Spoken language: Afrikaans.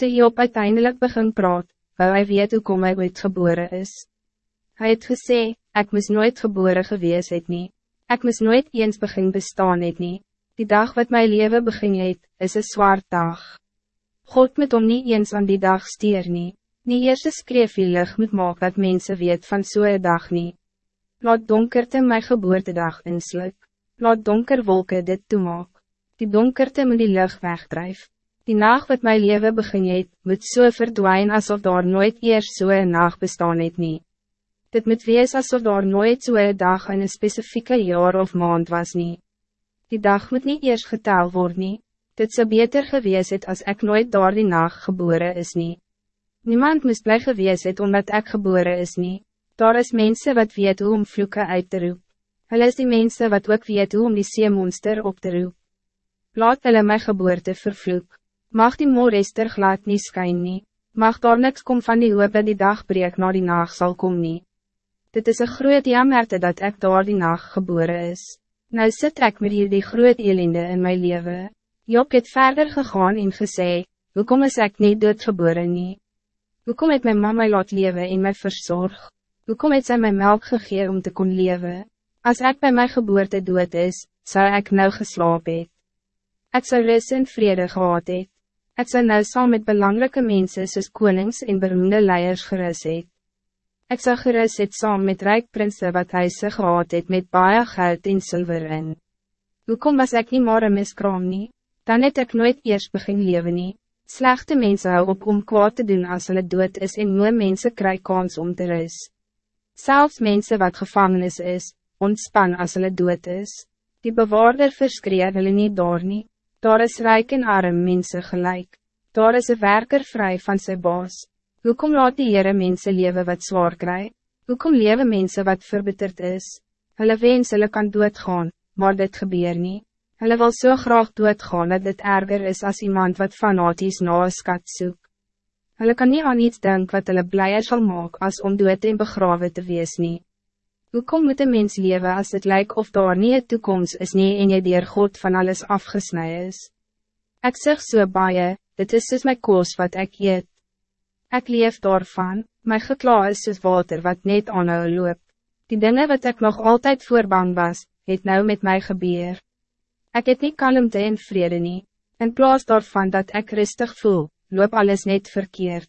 Toe Job uiteindelijk begin praat, wou hy weet hoe kom hy ooit geboren is. Hij het gesê, ik moes nooit geboren gewees het nie. Ek moes nooit eens begin bestaan het nie. Die dag wat mijn leven begin het, is een zwaar dag. God moet om niet eens aan die dag stier nie. Nie eers een skreefvielig moet maak dat mensen weet van zo'n dag nie. Laat donkerte my geboortedag insluit. Laat donker wolken dit toemaak. Die donkerte moet die lucht wegdrijf. Die nacht wat mijn leven begin het, moet so verdwijnen alsof daar nooit eerst zo'n nacht bestaan het nie. Dit moet wees alsof daar nooit zo'n dag in een specifieke jaar of maand was nie. Die dag moet niet eerst getal worden. Nie. Dit zou beter gewees het als ik nooit door die nacht geboren is nie. Niemand moest blij gewees het omdat ik geboren is nie. Daar is mensen wat weet hoe om vloeken uit te roep. Hulle is die mensen wat ook weet hoe om die seemonster op te roep. Laat hulle my geboorte vervloek. Mag die moorester glad nie skyn nie. Mag daar niks kom van die hoop dat die dag breek na die nacht zal komen. nie. Dit is een groot jammerte dat ik daar die nacht geboren is. Nou sit ek met hier die groot elende in mijn leven. Job het verder gegaan en gesê, Hoekom is ek nie doodgebore nie? Hoekom het my mama laat leven en my verzorg? Hoekom het sy my melk gegee om te kon leven? Als ik bij mijn geboorte dood is, zou ik nou geslaap het. Ek sou rus en vrede gehad het. Ek sou nou saam met belangrijke mensen soos konings en beroemde leiers gerus het. Ek sou gerus het saam met rijk prinsen wat huise gehad het met baie geld en zilver in. Hoekom was ik niet maar een miskraam nie? Dan het ik nooit eerst begin leven nie. Slechte mensen hou op om kwaad te doen als hulle dood is en moe mensen kry kans om te rus. Zelfs mensen wat gevangenis is, ontspan als hulle dood is. Die bewaarder verskreer hulle nie daar nie. Daar is rijk en arm mensen gelijk. Daar is een werker vrij van zijn baas. Hoekom laat die Heere mense leven wat zwaar kry? Hoekom leven mensen wat verbitterd is? Hulle wens hulle kan doodgaan, maar dit gebeur nie. Hulle wil so graag doodgaan dat dit erger is als iemand wat fanatisch na een skat soek. Hulle kan niet aan iets denken wat hulle blijer zal maken als om dood en begraven te wees nie. Hoe kom moet een mens leven als het lijkt of daar niet een toekomst is nie en je dier God van alles afgesneden is? Ik zeg so baie, dit is soos my koos wat ik eet. Ik leef daarvan, my gekla is soos water wat net aanhou loop. Die dingen wat ik nog altijd voorbang was, het nou met mij gebeur. Ik het niet kalmte en vrede nie, in plaas daarvan dat ik rustig voel, loop alles net verkeerd.